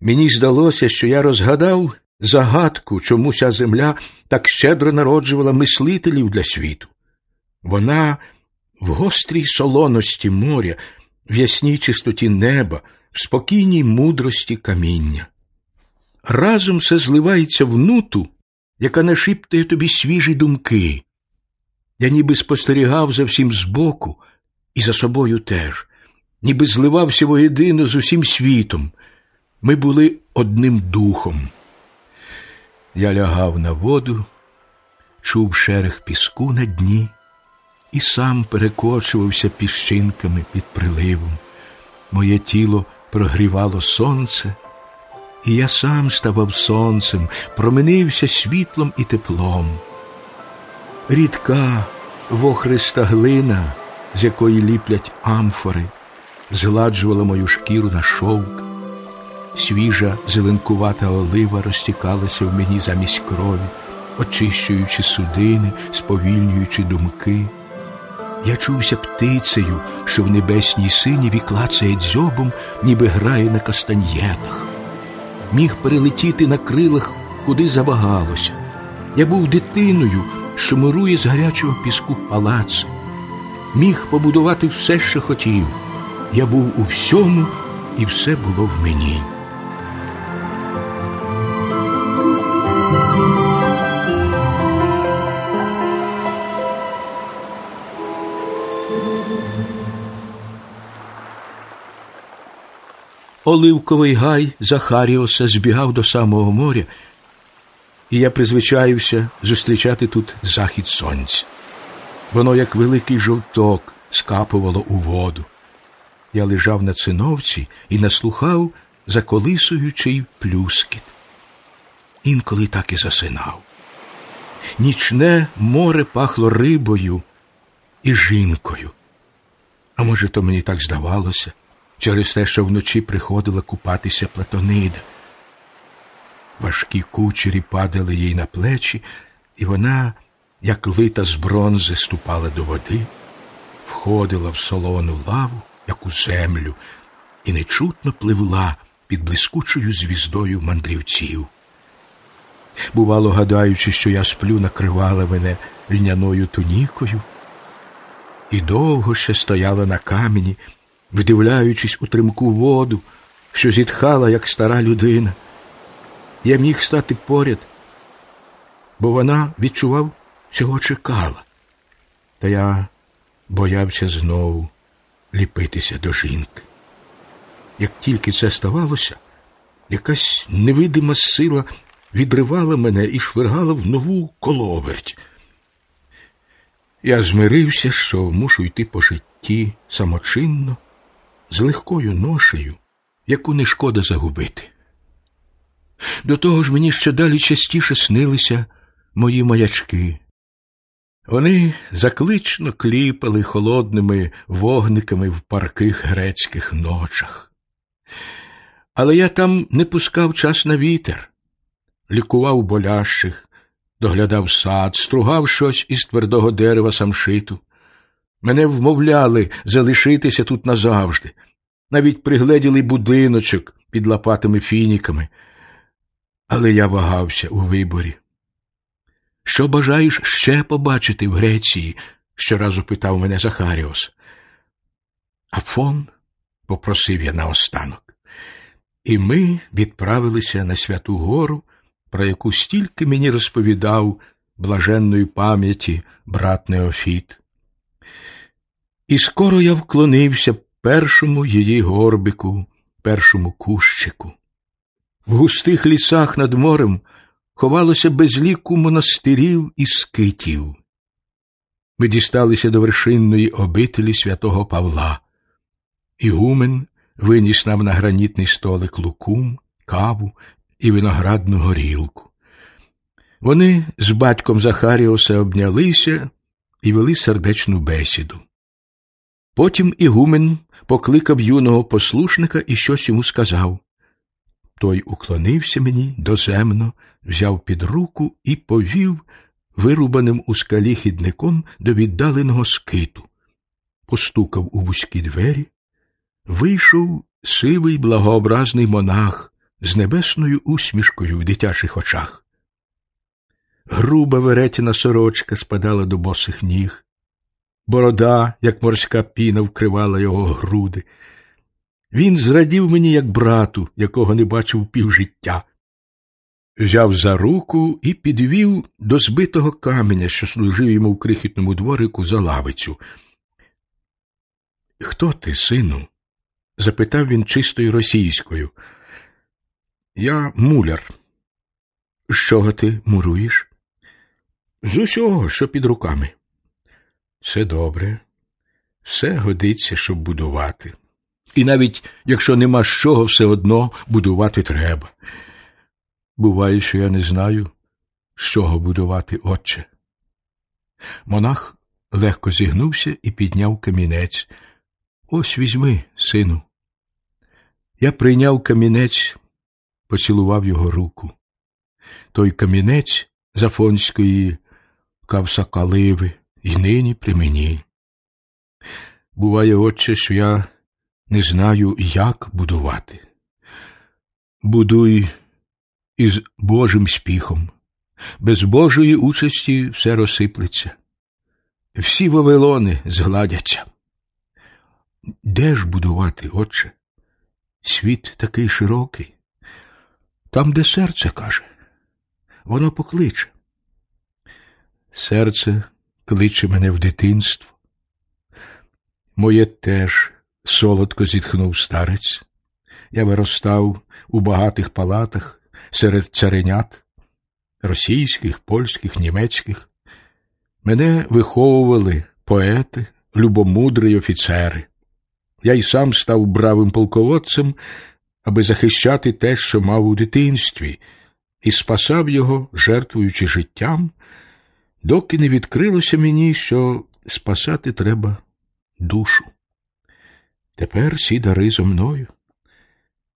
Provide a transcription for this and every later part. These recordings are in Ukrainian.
Мені здалося, що я розгадав загадку, чому ця земля так щедро народжувала мислителів для світу. Вона в гострій солоності моря, в ясній чистоті неба, в спокійній мудрості каміння. Разом все зливається в нуту, яка нашіптує тобі свіжі думки. Я ніби спостерігав за всім збоку і за собою теж, ніби зливався воєдино з усім світом. Ми були одним духом. Я лягав на воду, чув шерех піску на дні і сам перекочувався піщинками під приливом. Моє тіло прогрівало сонце, і я сам ставав сонцем, променився світлом і теплом. Рідка вохриста глина, з якої ліплять амфори, згладжувала мою шкіру на шовк. Свіжа зеленкувата олива розтікалася в мені замість крові, очищуючи судини, сповільнюючи думки. Я чувся птицею, що в небесній синіві клацає дзьобом, ніби грає на кастаньєтах. Міг перелетіти на крилах, куди забагалося. Я був дитиною, що мирує з гарячого піску палац. Міг побудувати все, що хотів. Я був у всьому, і все було в мені. Оливковий гай Захаріоса збігав до самого моря, і я призвичаюся зустрічати тут захід сонця. Воно, як великий жовток, скапувало у воду. Я лежав на циновці і наслухав заколисуючий плюскіт. Інколи так і засинав. Нічне море пахло рибою і жінкою. А може, то мені так здавалося через те, що вночі приходила купатися Платонида. Важкі кучері падали їй на плечі, і вона, як лита з бронзи, ступала до води, входила в солону лаву, як у землю, і нечутно пливла під блискучою звіздою мандрівців. Бувало, гадаючи, що я сплю, накривала мене льняною тунікою, і довго ще стояла на камені, вдивляючись у тримку воду, що зітхала, як стара людина. Я міг стати поряд, бо вона відчував, цього чекала. Та я боявся знову ліпитися до жінки. Як тільки це ставалося, якась невидима сила відривала мене і швиргала в нову коловерть. Я змирився, що мушу йти по житті самочинно, з легкою ношею, яку не шкода загубити. До того ж мені ще далі частіше снилися мої маячки. Вони заклично кліпали холодними вогниками в парких грецьких ночах. Але я там не пускав час на вітер, лікував болящих, доглядав сад, стругав щось із твердого дерева самшиту. Мене вмовляли залишитися тут назавжди, навіть пригледіли будиночок під лопатими фініками. Але я вагався у виборі. Що бажаєш ще побачити в Греції? щоразу питав мене Захаріос. Афон, попросив я наостанок. І ми відправилися на Святу Гору, про яку стільки мені розповідав блаженної пам'яті брат Неофіт. І скоро я вклонився першому її горбику, першому кущику. В густих лісах над морем ховалося безліку монастирів і скитів. Ми дісталися до вершинної обителі святого Павла. Ігумен виніс нам на гранітний столик лукум, каву і виноградну горілку. Вони з батьком Захаріоса обнялися і вели сердечну бесіду. Потім Ігумен покликав юного послушника і щось йому сказав. Той уклонився мені доземно, взяв під руку і повів вирубаним у скалі хідником до віддаленого скиту, постукав у вузькі двері, вийшов сивий благообразний монах з небесною усмішкою в дитячих очах. Груба веретіна сорочка спадала до босих ніг, борода, як морська піна, вкривала його груди. Він зрадів мені, як брату, якого не бачив півжиття. Взяв за руку і підвів до збитого каменя, що служив йому в крихітному дворику за лавицю. Хто ти, сину? запитав він чистою російською. Я муляр. З чого ти муруєш? З усього, що під руками. Все добре, все годиться, щоб будувати. І навіть якщо нема з чого, все одно будувати треба. Буває, що я не знаю, з чого будувати, отче. Монах легко зігнувся і підняв камінець. Ось візьми, сину. Я прийняв камінець, поцілував його руку. Той камінець Зафонської кавсакаливи й нині при мені. Буває, отче, що я не знаю, як будувати. Будуй із Божим спіхом, без Божої участі все розсиплеться, всі вавилони згладяться. Де ж будувати, отче? Світ такий широкий, там, де серце каже, воно покличе. Серце кличе мене в дитинство. Моє теж солодко зітхнув старець. Я виростав у багатих палатах серед царинят, російських, польських, німецьких. Мене виховували поети, любомудрі офіцери. Я й сам став бравим полководцем, аби захищати те, що мав у дитинстві, і спасав його, жертвуючи життям, доки не відкрилося мені, що спасати треба душу. Тепер всі дари зо мною.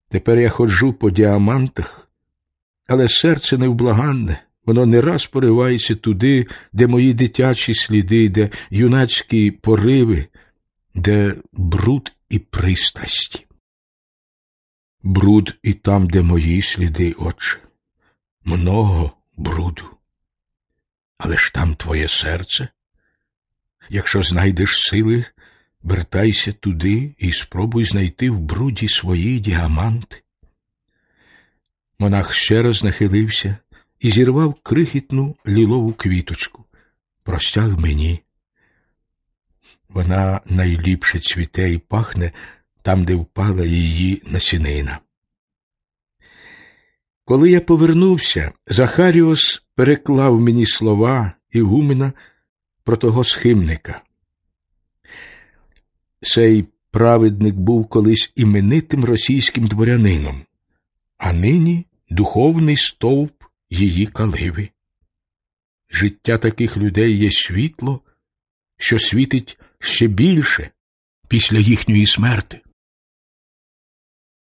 Тепер я ходжу по діамантах, але серце невблаганне, воно не раз поривається туди, де мої дитячі сліди, де юнацькі пориви, де бруд і пристрасті. Бруд і там, де мої сліди, отче, много бруду. Але ж там твоє серце. Якщо знайдеш сили, вертайся туди і спробуй знайти в бруді свої діаманти. Монах ще раз нахилився і зірвав крихітну лілову квіточку, простяг мені. Вона найліпше цвіте і пахне там, де впала її насінина. Коли я повернувся, Захаріос переклав мені слова Ігумена про того схимника. Цей праведник був колись іменитим російським дворянином, а нині духовний стовп її каливи. Життя таких людей є світло, що світить ще більше після їхньої смерти.